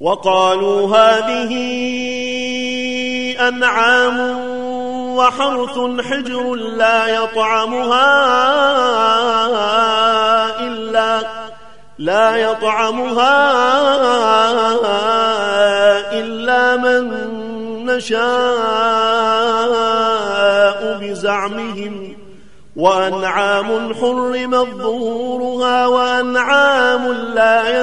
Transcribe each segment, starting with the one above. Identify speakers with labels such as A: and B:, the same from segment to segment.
A: وقالوا هذه أنعام وحرث حجر لا يطعمها إلا لا يطعمها إلا من نشاء بزعمهم وأنعام حرمت ظهورها وأنعام لا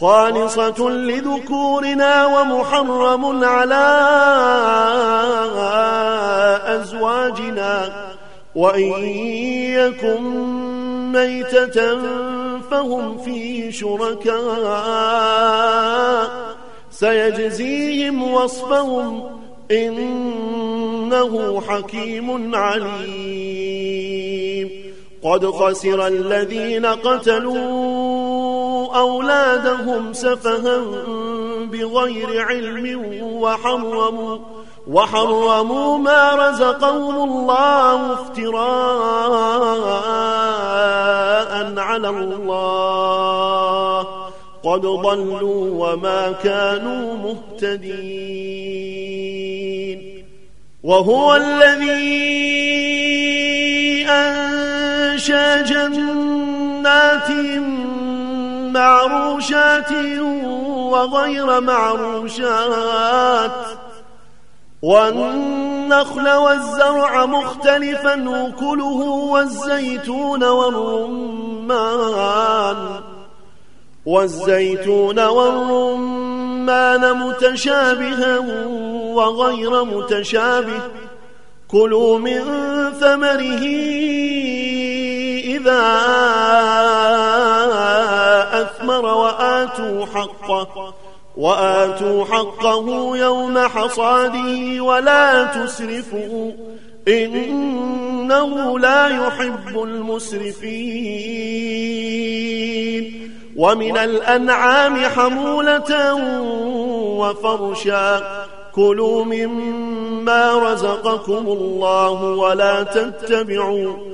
A: خالصة لذكورنا ومحرم على أزواجنا وإن يكن ميتة فهم فيه شركاء. سيجزيهم وصفهم إنه حكيم عليم. قد خسر الذين قتلوا أولادهم سفها بغير علم وحرموا وحرموا ما رزقهم الله افتراء على الله. قد ضلوا وما كانوا مهتدين. وهو الذي أنشى جنات معروشات وغير معروشات والنخل والزرع مختلفا وكله والزيتون والرمان. والزيتون والرمان متشابها وغير متشابه. كلوا من ثمره إذا وآتوا حقه وآتوا حقه يوم حصاده ولا تسرفوا إنه لا يحب المسرفين. ومن الأنعام حمولة وفرشا كلوا مما رزقكم الله ولا تتبعوا